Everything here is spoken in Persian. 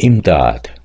امداد.